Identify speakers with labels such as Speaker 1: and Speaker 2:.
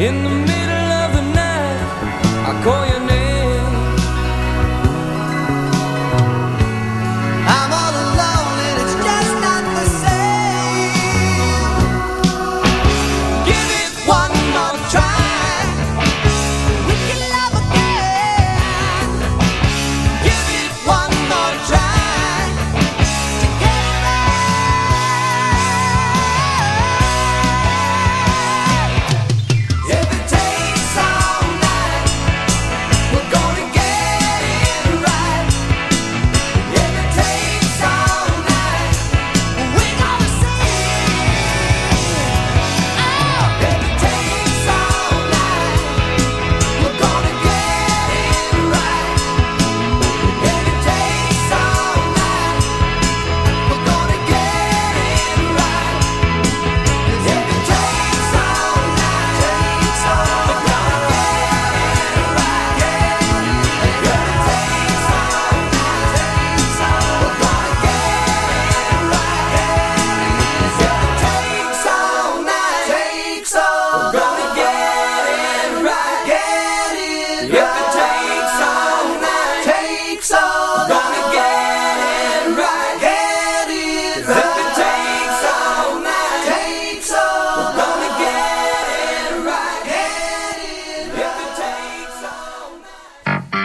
Speaker 1: in the middle